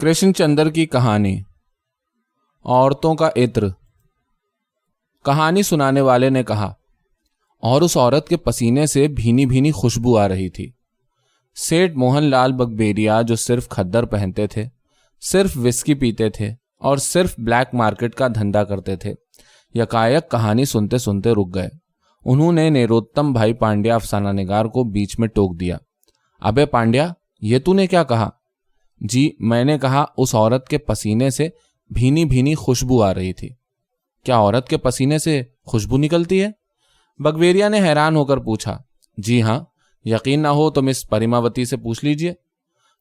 کرشن چندر کی کہانی، عورتوں کا عطر۔ کہانی سنانے والے نے کہا، اور اس عورت کے پسینے سے بھینی بھینی خوشبو آ رہی تھی۔ سیٹ موہن لال بگبیریا جو صرف کھدر پہنتے تھے، صرف وسکی پیتے تھے، اور صرف بلیک مارکیٹ کا دھندا کرتے تھے، یکایک کہانی سنتے سنتے رک گئے۔ انہوں نے نیروتم بھائی پانڈیا افسانہ نگار کو بیچ میں ٹوک دیا۔ ابے پانڈیا، یہ تو نے کیا کہا؟ جی میں نے کہا اس عورت کے پسینے سے بھینی بھینی خوشبو آ رہی تھی۔ کیا عورت کے پسینے سے خوشبو نکلتی ہے؟ بگویریا نے حیران ہو کر پوچھا۔ جی ہاں یقین نہ ہو تو مس پریماوتی سے پوچھ لیجیے۔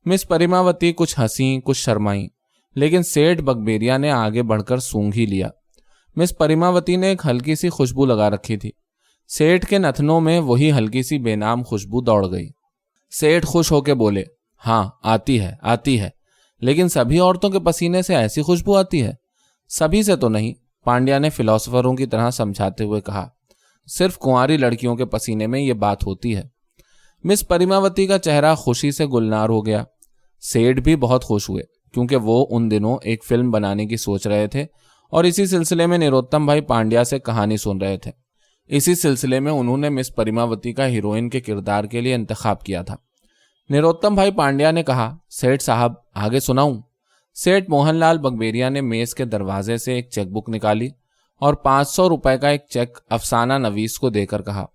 مس پریماوتی کچھ ہنسی کچھ شرمائی لیکن سیٹ بگبیریا نے آگے بڑھ کر سونگ ہی لیا۔ مس پریماوتی نے ایک ہلکی سی خوشبو لگا رکھی تھی۔ سیٹ کے نتنوں میں وہی ہلکی سی بے نام خوشبو دوڑ گئی۔ سیٹ خوش ہو کے بولے ہاں آتی ہے آتی ہے۔ لیکن سبھی عورتوں کے پسینے سے ایسی خوشبو آتی ہے۔ سبھی سے تو نہیں، پانڈیا نے فلاسفروں کی طرح سمجھاتے ہوئے کہا، صرف کنواری لڑکیوں کے پسینے میں یہ بات ہوتی ہے۔ مس پریماوتی کا چہرہ خوشی سے گلنار ہو گیا۔ سیٹ بھی بہت خوش ہوئے، کیونکہ وہ ان دنوں ایک فلم بنانے کی سوچ رہے تھے اور اسی سلسلے میں نروتم بھائی پانڈیا سے کہانی سن رہے تھے۔ اسی سلسلے میں انہوں نے مس پریماوتی کا ہیروئن کے کردار کے لیے انتخاب کیا تھا۔ نروتم بھائی پانڈیا نے کہا سیٹ صاحب، آگے سناؤں. سیٹ موہن لال بگبیریا نے میز کے دروازے سے ایک چیک بک نکالی اور پانچ سو روپے کا ایک چیک افسانہ نویس کو دے کر کہا،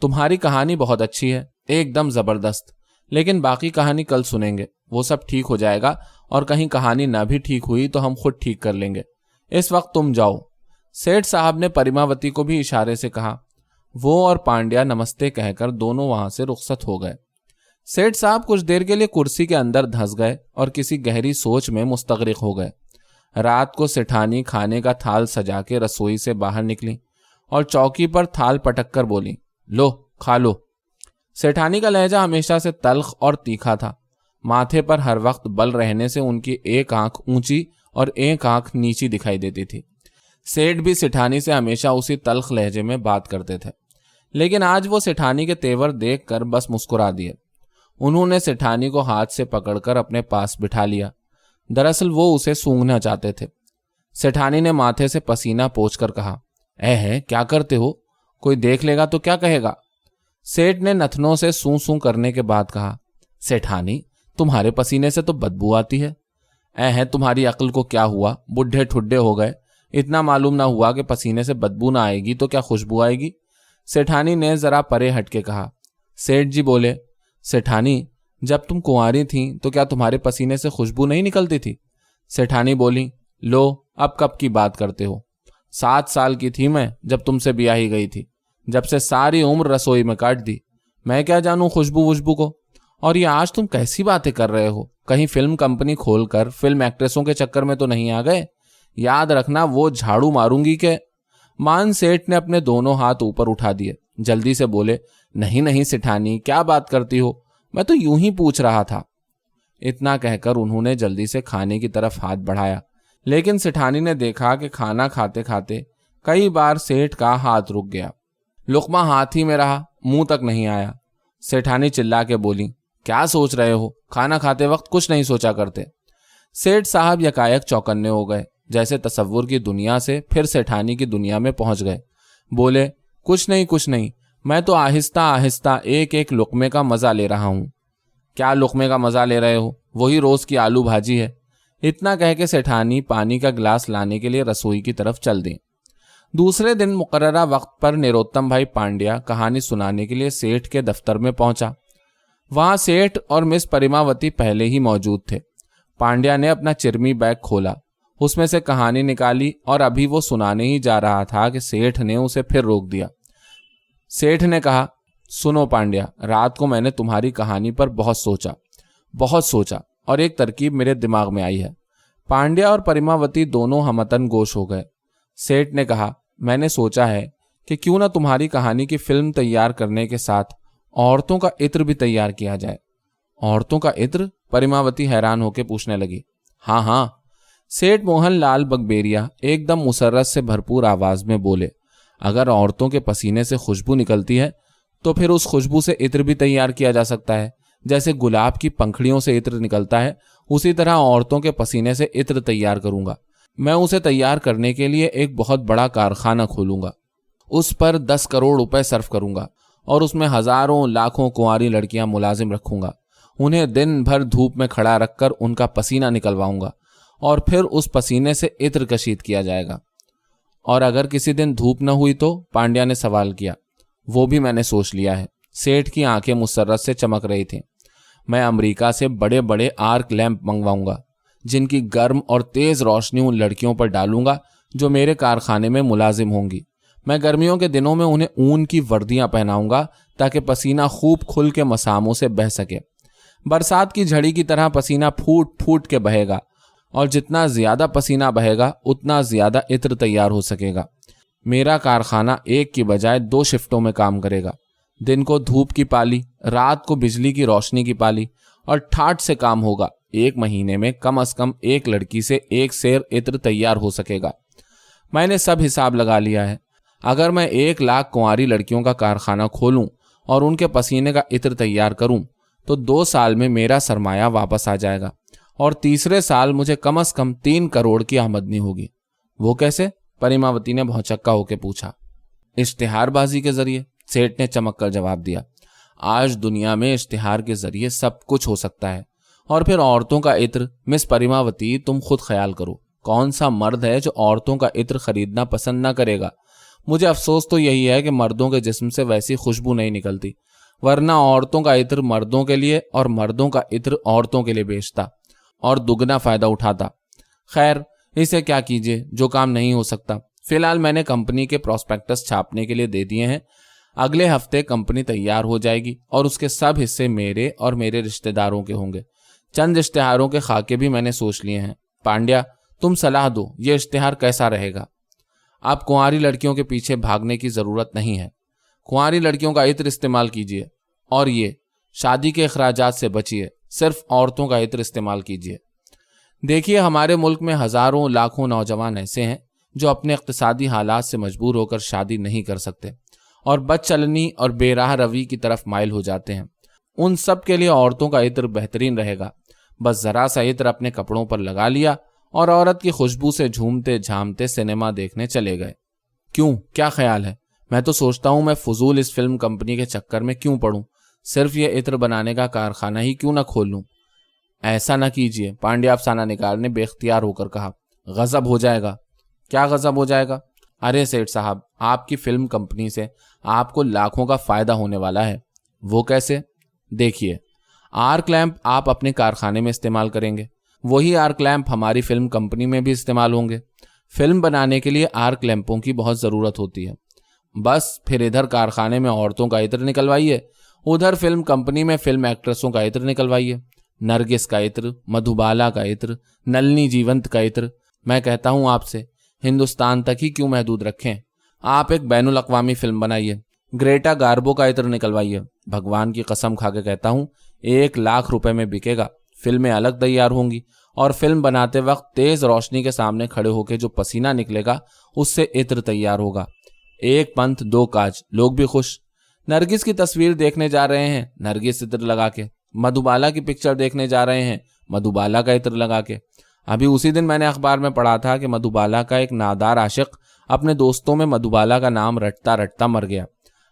تمہاری کہانی بہت اچھی ہے، ایک دم زبردست، لیکن باقی کہانی کل سنیں گے، وہ سب ٹھیک ہو جائے گا اور کہیں کہانی نہ بھی ٹھیک ہوئی تو ہم خود ٹھیک کر لیں گے۔ اس وقت تم جاؤ۔ سیٹ صاحب نے پریماوتی کو بھی اشارے سے کہا، وہ اور پانڈیا نمستے کہہ کر دونوں وہاں سے رخصت ہو گئے۔ سیٹ صاحب کچھ دیر کے لیے کرسی کے اندر دھس گئے اور کسی گہری سوچ میں مستغرق ہو گئے۔ رات کو سٹھانی کھانے کا تھال سجا کے رسوئی سے باہر نکلی اور چوکی پر تھال پٹک کر بولی لو، کھا لو۔ سیٹھانی کا لہجہ ہمیشہ سے تلخ اور تیکھا تھا۔ ماتھے پر ہر وقت بل رہنے سے ان کی ایک آنکھ اونچی اور ایک آنکھ نیچی دکھائی دیتی تھی۔ سیٹ بھی سٹھانی سے ہمیشہ اسی تلخ لہجے میں بات کرتے تھے۔ لیکن آج وہ سٹھانی کے تیور دیکھ کر بس مسکرا دیے۔ انہوں نے سٹھانی کو ہاتھ سے پکڑ کر اپنے پاس بٹھا لیا۔ دراصل وہ اسے سونگنا چاہتے تھے۔ سٹھانی نے ماتھے سے پسینہ پوچھ کر کہا، اے ہے، کیا کرتے ہو؟ کوئی دیکھ لے گا تو کیا کہے گا؟ سیٹ نے نتنوں سے سوں سوں کرنے کے بعد کہا سیٹھانی تمہارے پسینے سے تو بدبو آتی ہے۔ اے ہے، تمہاری عقل کو کیا ہوا؟ بڈھے ٹھڈے ہو گئے۔ اتنا معلوم نہ ہوا کہ پسینے سے بدبو نہ آئے گی تو کیا خوشبو آئے گی؟ سیٹھانی نے ذرا پرے ہٹ کے کہا سیٹ جی بولے۔ سیٹھانی، جب تم کنواری تھیں تو کیا تمہارے پسینے سے خوشبو نہیں نکلتی تھی؟ سیٹھانی بولی، لو، اب کب کی بات کرتے ہو؟ سات سال کی تھی میں جب تم سے بیاہی گئی تھی، جب سے ساری عمر رسوئی میں کاٹ دی۔ میں کیا جانوں خوشبو وشبو کو؟ اور یہ آج تم کیسی باتیں کر رہے ہو؟ کہیں فلم کمپنی کھول کر فلم ایکٹریسوں کے چکر میں تو نہیں آ گئے؟ یاد رکھنا وہ جھاڑو ماروں گی کہ مان سیٹ نے اپنے دونوں ہاتھ اوپر اٹھا دیے۔ جلدی سے بولے، نہیں نہیں سٹھانی، کیا بات کرتی ہو؟ میں تو یوں ہی پوچھ رہا تھا۔ اتنا کہہ کر انہوں نے جلدی سے کھانے کی طرف ہاتھ بڑھایا۔ لیکن سٹھانی نے دیکھا کہ کھانا کھاتے کھاتے کئی بار سیٹ کا ہاتھ رک گیا۔ لکما ہاتھ ہی میں رہا، منہ تک نہیں آیا۔ سیٹھانی چلا کے بولی، کیا سوچ رہے ہو؟ کھانا کھاتے وقت کچھ نہیں سوچا کرتے۔ سیٹ صاحب یکایک چوکنے ہو گئے، جیسے تصور کی دنیا سے پھر سیٹھانی کی دنیا میں پہنچ گئے۔ بولے کچھ نہیں کچھ نہیں۔ میں تو آہستہ آہستہ ایک ایک لقمے کا مزہ لے رہا ہوں۔ کیا لقمے کا مزہ لے رہے ہو؟ وہی روز کی آلو بھاجی ہے۔ اتنا کہہ کے سیٹھانی پانی کا گلاس لانے کے لیے رسوئی کی طرف چل دیں۔ دوسرے دن مقررہ وقت پر نیروتم بھائی پانڈیا کہانی سنانے کے لیے سیٹھ کے دفتر میں پہنچا۔ وہاں سیٹھ اور مس پریماوتی پہلے ہی موجود تھے۔ پانڈیا نے اپنا چرمی بیگ کھولا۔ اس میں سے کہانی نکالی اور ابھی وہ سنانے ہی جا رہا تھا کہ سیٹھ نے اسے پھر روک دیا۔ سیٹھ نے کہا، سنو پانڈیا، رات کو میں نے تمہاری کہانی پر بہت سوچا بہت سوچا اور ایک ترکیب میرے دماغ میں آئی ہے۔ پانڈیا اور پریماوتی دونوں ہمتن گوش ہو گئے۔ سیٹ نے کہا، میں نے سوچا ہے کہ کیوں نہ تمہاری کہانی کی فلم تیار کرنے کے ساتھ عورتوں کا عطر بھی تیار کیا جائے۔ عورتوں کا عطر؟ پریماوتی حیران ہو کے پوچھنے لگی۔ ہاں ہاں سیٹ موہن لال بگبیریا ایک دم مسرت سے بھرپور آواز میں بولے، اگر عورتوں کے پسینے سے خوشبو نکلتی ہے، تو پھر اس خوشبو سے عطر بھی تیار کیا جا سکتا ہے۔ جیسے گلاب کی پنکھڑیوں سے عطر نکلتا ہے، اسی طرح عورتوں کے پسینے سے عطر تیار کروں گا۔ میں اسے تیار کرنے کے لیے ایک بہت بڑا کارخانہ کھولوں گا۔ اس پر دس کروڑ روپے صرف کروں گا اور اس میں ہزاروں لاکھوں کنواری لڑکیاں ملازم رکھوں گا۔ انہیں دن بھر دھوپ میں کھڑا رکھ کر ان کا پسینہ نکلواؤں گا۔ اور پھر اس پسینے سے عطر کشید کیا جائے گا۔ اور اگر کسی دن دھوپ نہ ہوئی تو پانڈیا نے سوال کیا۔ وہ بھی میں نے سوچ لیا ہے۔ سیٹھ کی آنکھیں مسرت سے چمک رہی تھیں۔ میں امریکہ سے بڑے بڑے آرک لیمپ منگواؤں گا، جن کی گرم اور تیز روشنی ان لڑکیوں پر ڈالوں گا جو میرے کارخانے میں ملازم ہوں گی۔ میں گرمیوں کے دنوں میں انہیں اون کی وردیاں پہناؤں گا تاکہ پسینہ خوب کھل کے مساموں سے بہ سکے۔ برسات کی جھڑی کی طرح پسینہ پھوٹ پھوٹ کے بہے گا۔ اور جتنا زیادہ پسینہ بہے گا، اتنا زیادہ عطر تیار ہو سکے گا۔ میرا کارخانہ ایک کی بجائے دو شفٹوں میں کام کرے گا۔ دن کو دھوپ کی پالی، رات کو بجلی کی روشنی کی پالی، اور ٹھاٹ سے کام ہوگا۔ ایک مہینے میں کم از کم ایک لڑکی سے ایک سیر عطر تیار ہو سکے گا۔ میں نے سب حساب لگا لیا ہے۔ اگر میں ایک لاکھ کنواری لڑکیوں کا کارخانہ کھولوں اور ان کے پسینے کا عطر تیار کروں، تو دو سال میں میرا سرمایہ واپس آ جائے گا۔ اور تیسرے سال مجھے کم از کم تین کروڑ کی آمدنی ہوگی۔ وہ کیسے؟ پریماوتی نے بہت چکا ہو کے پوچھا۔ اشتہار بازی کے ذریعے سیٹ نے چمک کر جواب دیا۔ آج دنیا میں اشتہار کے ذریعے سب کچھ ہو سکتا ہے۔ اور پھر عورتوں کا عطر۔ مس پریماوتی، تم خود خیال کرو۔ کون سا مرد ہے جو عورتوں کا عطر خریدنا پسند نہ کرے گا؟ مجھے افسوس تو یہی ہے کہ مردوں کے جسم سے ویسی خوشبو نہیں نکلتی۔ ورنہ عورتوں کا عطر مردوں کے لیے اور مردوں کا عطر عورتوں کے لیے بیچتا۔ اور دگنا فائدہ اٹھاتا۔ خیر، اسے کیا کیجیے جو کام نہیں ہو سکتا۔ فی الحال میں نے کمپنی کے پروسپیکٹس چھاپنے کے لیے دے دیے ہیں۔ اگلے ہفتے کمپنی تیار ہو جائے گی اور اس کے سب حصے میرے اور میرے رشتہ داروں کے ہوں گے۔ چند اشتہاروں کے خاکے بھی میں نے سوچ لیے ہیں۔ پانڈیا، تم صلاح دو۔ یہ اشتہار کیسا رہے گا؟ اب کنواری لڑکیوں کے پیچھے بھاگنے کی ضرورت نہیں ہے۔ کنواری لڑکیوں کا عطر استعمال کیجیے اور یہ، شادی کے اخراجات سے بچیے۔ صرف عورتوں کا عطر استعمال کیجیے دیکھیے، ہمارے ملک میں ہزاروں لاکھوں نوجوان ایسے ہیں جو اپنے اقتصادی حالات سے مجبور ہو کر شادی نہیں کر سکتے اور بد چلنی اور بے راہ روی کی طرف مائل ہو جاتے ہیں۔ ان سب کے لیے عورتوں کا عطر بہترین رہے گا۔ بس ذرا سا عطر اپنے کپڑوں پر لگا لیا اور عورت کی خوشبو سے جھومتے جھامتے سنیما دیکھنے چلے گئے۔ کیوں؟ کیا خیال ہے؟ میں تو سوچتا ہوں میں فضول اس فلم کمپنی کے چکر میں کیوں پڑوں؟ صرف یہ عطر بنانے کا کارخانہ ہی کیوں نہ کھول لوں؟ ایسا نہ کیجیے پانڈیا افسانہ نکال نے بے اختیار ہو کر کہا غزب ہو جائے گا۔ کیا غزب ہو جائے گا؟ ارے سیٹ صاحب، آپ کی فلم کمپنی سے آپ کو لاکھوں کا فائدہ ہونے والا ہے۔ وہ کیسے؟ دیکھیے آرک لیمپ آپ اپنے کارخانے میں استعمال کریں گے۔ وہی آرک لیمپ ہماری فلم کمپنی میں بھی استعمال ہوں گے۔ فلم بنانے کے لیے آرک لیمپوں کی بہت ضرورت ہوتی ہے۔ بس پھر ادھر کارخانے میں عورتوں کا عطر نکلوائیے۔ ادھر فلم کمپنی میں فلم ایکٹریسوں کا عطر نکلوائیے نرگس کا عطر، مدھوبالا کا عطر، نلنی جیونت کا عطر۔ میں کہتا ہوں آپ سے، ہندوستان تک ہی کیوں محدود رکھیں؟ آپ ایک بین الاقوامی فلم بنائیے گریٹا گاربو کا عطر نکلوائیے بھگوان کی قسم کھا کے کہتا ہوں، ایک لاکھ روپے میں بکے گا۔ فلمیں الگ تیار ہوں گی۔ اور فلم بناتے وقت تیز روشنی کے سامنے کھڑے ہو کے جو پسینہ نکلے گا، اس سے عطر تیار ہوگا۔ ایک پنتھ، دو کاج۔ لوگ بھی خوش۔ نرگس کی تصویر دیکھنے جا رہے ہیں۔ نرگس عطر لگا کے، مدھوبالا کی پکچر دیکھنے جا رہے ہیں۔ مدھوبالا کا عطر لگا کے۔ ابھی اسی دن میں نے اخبار میں پڑھا تھا کہ مدھوبالا کا ایک نادار عاشق اپنے دوستوں میں مدھوبالا کا نام رٹتا رٹتا مر گیا۔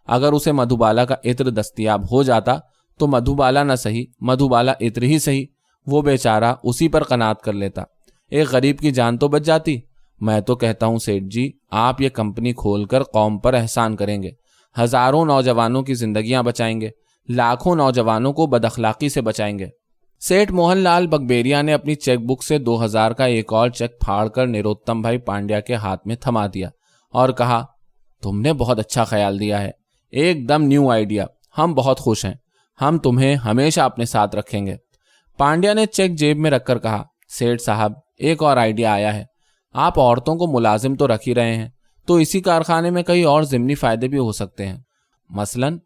اگر اسے مدھوبالا کا عطر دستیاب ہو جاتا تو مدھوبالا نہ صحیح، مدھوبالا عطر ہی صحیح۔ وہ بیچارہ اسی پر قناعت کر لیتا۔ ایک غریب کی جان تو بچ جاتی۔ میں تو کہتا ہوں سیٹ جی آپ یہ کمپنی کھول کر قوم پر احسان کریں گے۔ ہزاروں نوجوانوں کی زندگیاں بچائیں گے، لاکھوں نوجوانوں کو بد اخلاقی سے بچائیں گے۔ سیٹ موہن لال بگبیریا نے اپنی چیک بک سے دو ہزار کا ایک اور چیک پھاڑ کر نروتم بھائی پانڈیا کے ہاتھ میں تھما دیا اور کہا، تم نے بہت اچھا خیال دیا ہے۔ ایک دم نیو آئیڈیا۔ ہم بہت خوش ہیں۔ ہم تمہیں ہمیشہ اپنے ساتھ رکھیں گے۔ پانڈیا نے چیک جیب میں رکھ کر کہا، سیٹ صاحب، ایک اور آئیڈیا آیا ہے۔ آپ عورتوں کو ملازم تو رکھ ہی رہے ہیں۔ تو اسی کارخانے میں کئی اور ضمنی فائدے بھی ہو سکتے ہیں۔ مثلاً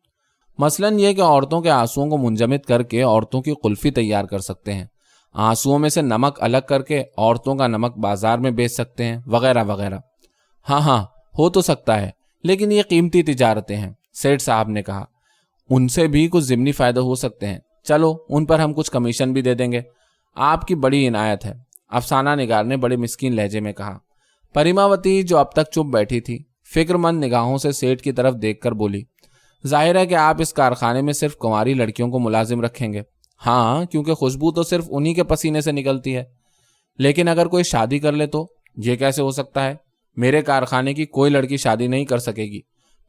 مثلاً یہ کہ عورتوں کے آنسوؤں کو منجمد کر کے عورتوں کی قلفی تیار کر سکتے ہیں۔ آنسوؤں میں سے نمک الگ کر کے عورتوں کا نمک بازار میں بیچ سکتے ہیں، وغیرہ وغیرہ۔ ہاں ہاں ہو تو سکتا ہے، لیکن یہ قیمتی تجارتیں ہیں سیٹ صاحب نے کہا۔ ان سے بھی کچھ ضمنی فائدے ہو سکتے ہیں۔ چلو، ان پر ہم کچھ کمیشن بھی دے دیں گے۔ آپ کی بڑی عنایت ہے۔ افسانہ نگار نے بڑے مسکین لہجے میں کہا۔ پریماوتی جو اب تک چپ بیٹھی تھی، فکر مند نگاہوں سے سیٹ کی طرف دیکھ کر بولی، ظاہر ہے کہ آپ اس کارخانے میں صرف کنواری لڑکیوں کو ملازم رکھیں گے۔ ہاں کیونکہ خوشبو تو صرف انہی کے پسینے سے نکلتی ہے۔ لیکن اگر کوئی شادی کر لے تو یہ کیسے ہو سکتا ہے؟ میرے کارخانے کی کوئی لڑکی شادی نہیں کر سکے گی۔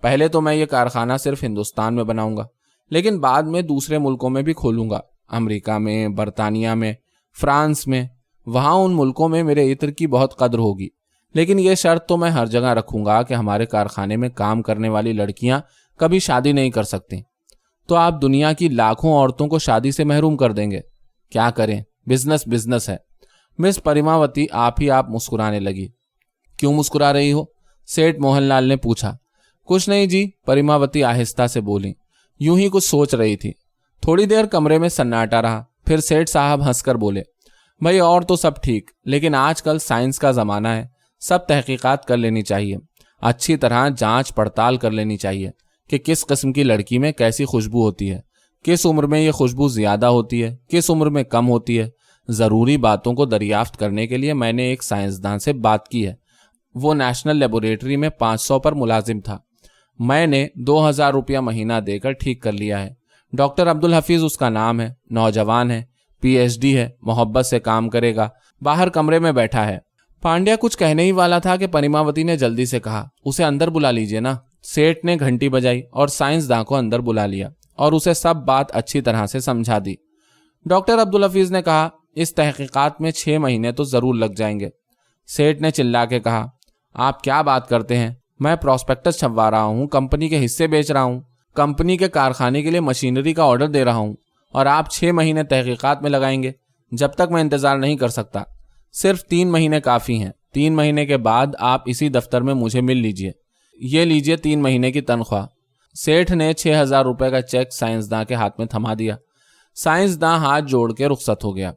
پہلے تو میں یہ کارخانہ صرف ہندوستان میں بناؤں گا، لیکن بعد میں دوسرے ملکوں میں بھی کھولوں گا۔ امریکہ میں، برطانیہ میں، فرانس میں، وہاں ان ملکوں میں میرے عطر کی بہت قدر ہوگی۔ لیکن یہ شرط تو میں ہر جگہ رکھوں گا کہ ہمارے کارخانے میں کام کرنے والی لڑکیاں کبھی شادی نہیں کر سکتی تو آپ دنیا کی لاکھوں عورتوں کو شادی سے محروم کر دیں گے۔ کیا کریں؟ بزنس بزنس ہے۔ مس پریماوتی آپ ہی آپ مسکرانے لگی۔ کیوں مسکرا رہی ہو؟ سیٹ موہن لال نے پوچھا۔ کچھ نہیں جی پریماوتی آہستہ سے بولی۔ یوں ہی کچھ سوچ رہی تھی۔ تھوڑی دیر کمرے میں سناٹا رہا۔ پھر سیٹ صاحب ہنس کر بولے۔ بھائی اور تو سب ٹھیک، لیکن آج کل سائنس کا زمانہ ہے۔ سب تحقیقات کر لینی چاہیے۔ اچھی طرح جانچ پڑتال کر لینی چاہیے کہ کس قسم کی لڑکی میں کیسی خوشبو ہوتی ہے۔ کس عمر میں یہ خوشبو زیادہ ہوتی ہے، کس عمر میں کم ہوتی ہے۔ ضروری باتوں کو دریافت کرنے کے لیے میں نے ایک سائنسدان سے بات کی ہے۔ وہ نیشنل لیبوریٹری میں پانچ سو پر ملازم تھا۔ میں نے دو ہزار روپیہ مہینہ دے کر ٹھیک کر لیا ہے۔ ڈاکٹر عبد الحفیظ اس کا نام ہے، نوجوان ہے، پی ایچ ڈی ہے، محبت سے کام کرے گا، باہر کمرے میں بیٹھا ہے۔ پانڈیا کچھ کہنے ہی والا تھا کہ پریماوتی نے جلدی سے کہا، اسے اندر بلا لیجیے نا۔ سیٹ نے گھنٹی بجائی اور سائنس داں کو اندر بلا لیا اور اسے سب بات اچھی طرح سے سمجھا دی۔ ڈاکٹر عبد الحفیظ نے کہا، اس تحقیقات میں چھ مہینے تو ضرور لگ جائیں گے۔ سیٹ نے چلا کے کہا، آپ کیا بات کرتے ہیں؟ میں پروسپیکٹس چھپوا رہا ہوں، کمپنی کے حصے بیچ رہا ہوں۔ کمپنی کے کارخانے کے لیے مشینری کا آرڈر دے رہا ہوں اور آپ چھ مہینے تحقیقات میں لگائیں گے، جب تک میں انتظار نہیں کر سکتا۔ صرف تین مہینے کافی ہیں۔ تین مہینے کے بعد آپ اسی دفتر میں مجھے مل لیجیے۔ یہ لیجیے تین مہینے کی تنخواہ۔ سیٹھ نے چھ ہزار روپے کا چیک سائنسداں کے ہاتھ میں تھما دیا۔ سائنسداں ہاتھ جوڑ کے رخصت ہو گیا۔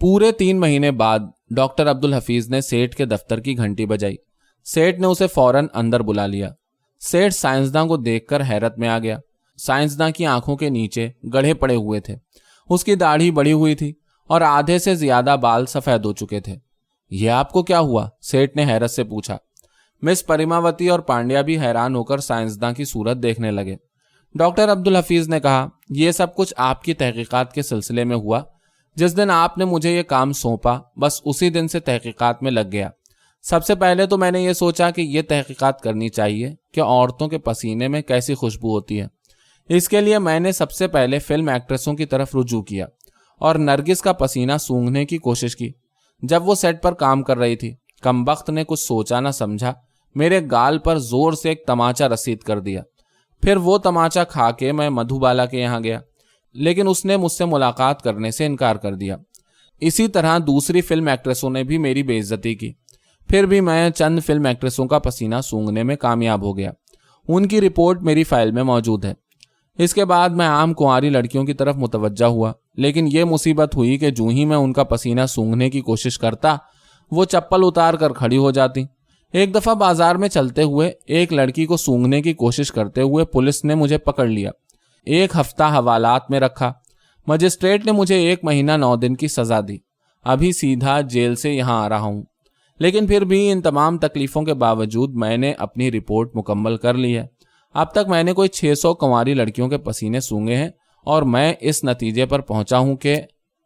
پورے تین مہینے بعد ڈاکٹر عبد الحفیظ نے سیٹ کے دفتر کی گھنٹی بجائی۔ سیٹ نے اسے فوراً اندر بلا لیا۔ سیٹ سائنسداں کو دیکھ کر حیرت میں آ گیا۔ سائنسداں کی آنکھوں کے نیچے گڑھے پڑے ہوئے تھے۔ اس کی داڑھی بڑی ہوئی تھی۔ اور آدھے سے زیادہ بال سفید ہو چکے تھے۔ یہ آپ کو کیا ہوا؟ سیٹ نے حیرت سے پوچھا۔ مس پریماوتی اور پانڈیا بھی حیران ہو کر سائنسداں کی صورت دیکھنے لگے۔ ڈاکٹر عبد الحفیظ نے کہا، یہ سب کچھ آپ کی تحقیقات کے سلسلے میں ہوا۔ جس دن آپ نے مجھے یہ کام سونپا، بس اسی دن سے تحقیقات میں لگ گیا۔ سب سے پہلے تو میں نے یہ سوچا کہ یہ تحقیقات کرنی چاہیے کہ عورتوں کے پسینے میں کیسی خوشبو ہوتی ہے۔ اس کے لیے میں نے سب سے پہلے فلم ایکٹریسوں کی طرف رجوع کیا۔ اور نرگس کا پسینہ سونگنے کی کوشش کی۔ جب وہ سیٹ پر کام کر رہی تھی، کم بخت نے کچھ سوچا نہ سمجھا، میرے گال پر زور سے ایک تماچا رسید کر دیا۔ پھر وہ تماچا کھا کے میں مدھو بالا کے یہاں گیا، لیکن اس نے مجھ سے ملاقات کرنے سے انکار کر دیا۔ اسی طرح دوسری فلم ایکٹریسوں نے بھی میری بے عزتی کی۔ پھر بھی میں چند فلم ایکٹریسوں کا پسینہ سونگنے میں کامیاب ہو گیا۔ ان کی رپورٹ میری فائل میں موجود ہے۔ اس کے بعد میں عام کنواری لڑکیوں کی طرف متوجہ ہوا۔ لیکن یہ مصیبت ہوئی کہ جو ہی میں ان کا پسینہ سونگنے کی کوشش کرتا، وہ چپل اتار کر کھڑی ہو جاتی۔ ایک دفعہ بازار میں چلتے ہوئے ایک لڑکی کو سونگنے کی کوشش کرتے ہوئے پولیس نے مجھے پکڑ لیا۔ ایک ہفتہ حوالات میں رکھا۔ مجسٹریٹ نے مجھے ایک مہینہ نو دن کی سزا دی۔ ابھی سیدھا جیل سے یہاں آ رہا ہوں۔ لیکن پھر بھی ان تمام تکلیفوں کے باوجود میں نے اپنی رپورٹ مکمل کر لی ہے۔ اب تک میں نے کوئی چھ سو کنواری لڑکیوں کے پسینے سونگے ہیں۔ اور میں اس نتیجے پر پہنچا ہوں کہ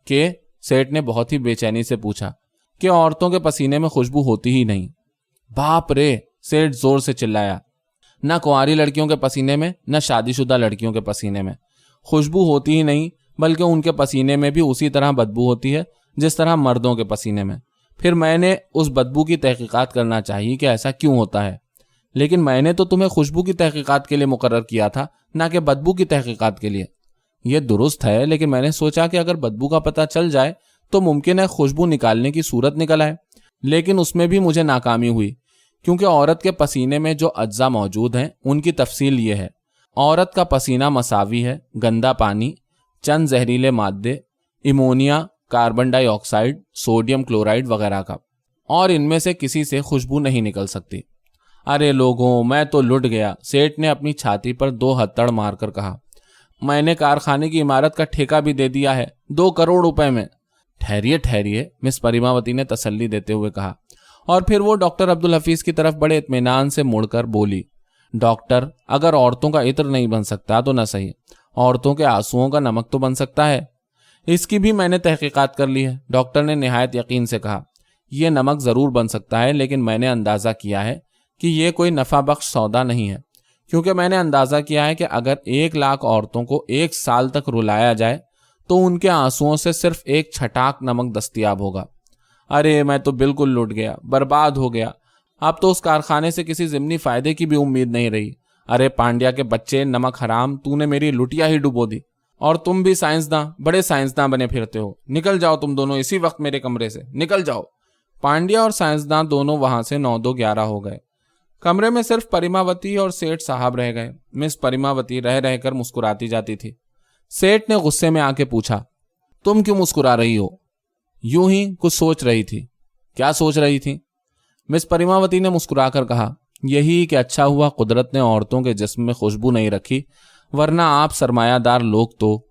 کہ سیٹ نے بہت ہی بے چینی سے پوچھا کہ عورتوں کے پسینے میں خوشبو ہوتی ہی نہیں۔ باپ رے سیٹ زور سے چلایا۔ نہ کنواری لڑکیوں کے پسینے میں، نہ شادی شدہ لڑکیوں کے پسینے میں۔ خوشبو ہوتی ہی نہیں، بلکہ ان کے پسینے میں بھی اسی طرح بدبو ہوتی ہے، جس طرح مردوں کے پسینے میں۔ پھر میں نے اس بدبو کی تحقیقات کرنا چاہیے کہ ایسا کیوں ہوتا ہے۔ لیکن میں نے تو تمہیں خوشبو کی تحقیقات کے لیے مقرر کیا تھا، نہ کہ بدبو کی تحقیقات کے لیے۔ یہ درست ہے، لیکن میں نے سوچا کہ اگر بدبو کا پتہ چل جائے تو ممکن ہے خوشبو نکالنے کی صورت نکل آئے۔ لیکن اس میں بھی مجھے ناکامی ہوئی، کیونکہ عورت کے پسینے میں جو اجزاء موجود ہیں، ان کی تفصیل یہ ہے۔ عورت کا پسینہ مساوی ہے، گندا پانی، چند زہریلے مادے، ammonia, carbon dioxide sodium chloride وغیرہ کا۔ اور ان میں سے کسی سے خوشبو نہیں نکل سکتی۔ ارے لوگوں، میں تو لٹ گیا سیٹ نے اپنی چھاتی پر دو ہتڑ مار کر کہا۔ میں نے کارخانے کی عمارت کا ٹھیکہ بھی دے دیا ہے، دو کروڑ روپے میں۔ ٹھہریے ٹھہریے، مس پریماوتی نے تسلی دیتے ہوئے کہا۔ اور پھر وہ ڈاکٹر عبد الحفیظ کی طرف بڑے اطمینان سے مڑ کر بولی۔ ڈاکٹر، اگر عورتوں کا عطر نہیں بن سکتا تو نہ صحیح۔ عورتوں کے آنسوؤں کا نمک تو بن سکتا ہے۔ اس کی بھی میں نے تحقیقات کر لی ہے ڈاکٹر نے نہایت یقین سے کہا۔ یہ نمک ضرور بن سکتا ہے، لیکن میں نے اندازہ کیا ہے کہ یہ کوئی نفع بخش سودا نہیں ہے۔ کیونکہ میں نے اندازہ کیا ہے کہ اگر ایک لاکھ عورتوں کو ایک سال تک رلایا جائے، تو ان کے آنسوؤں سے صرف ایک چھٹاک نمک دستیاب ہوگا۔ ارے، میں تو بالکل لٹ گیا، برباد ہو گیا۔ اب تو اس کارخانے سے کسی ضمنی فائدے کی بھی امید نہیں رہی۔ ارے، پانڈیا کے بچے، نمک حرام، تو نے میری لٹیا ہی ڈبو دی۔ اور تم بھی سائنسداں، بڑے سائنسداں بنے پھرتے ہو۔ نکل جاؤ تم دونوں اسی وقت میرے کمرے سے۔ نکل جاؤ۔ پانڈیا اور سائنسداں دونوں وہاں سے نو دو گیارہ ہو گئے۔ کمرے میں صرف پریماوتی اور سیٹ صاحب رہ گئے۔ مس پریماوتی رہ رہ کر مسکراتی جاتی تھی۔ سیٹ نے غصے میں آ کے پوچھا، تم کیوں مسکرا رہی ہو؟ یوں ہی کچھ سوچ رہی تھی۔ کیا سوچ رہی تھی؟ مس پریماوتی نے مسکرا کر کہا، یہی کہ اچھا ہوا قدرت نے عورتوں کے جسم میں خوشبو نہیں رکھی، ورنہ آپ سرمایہ دار لوگ تو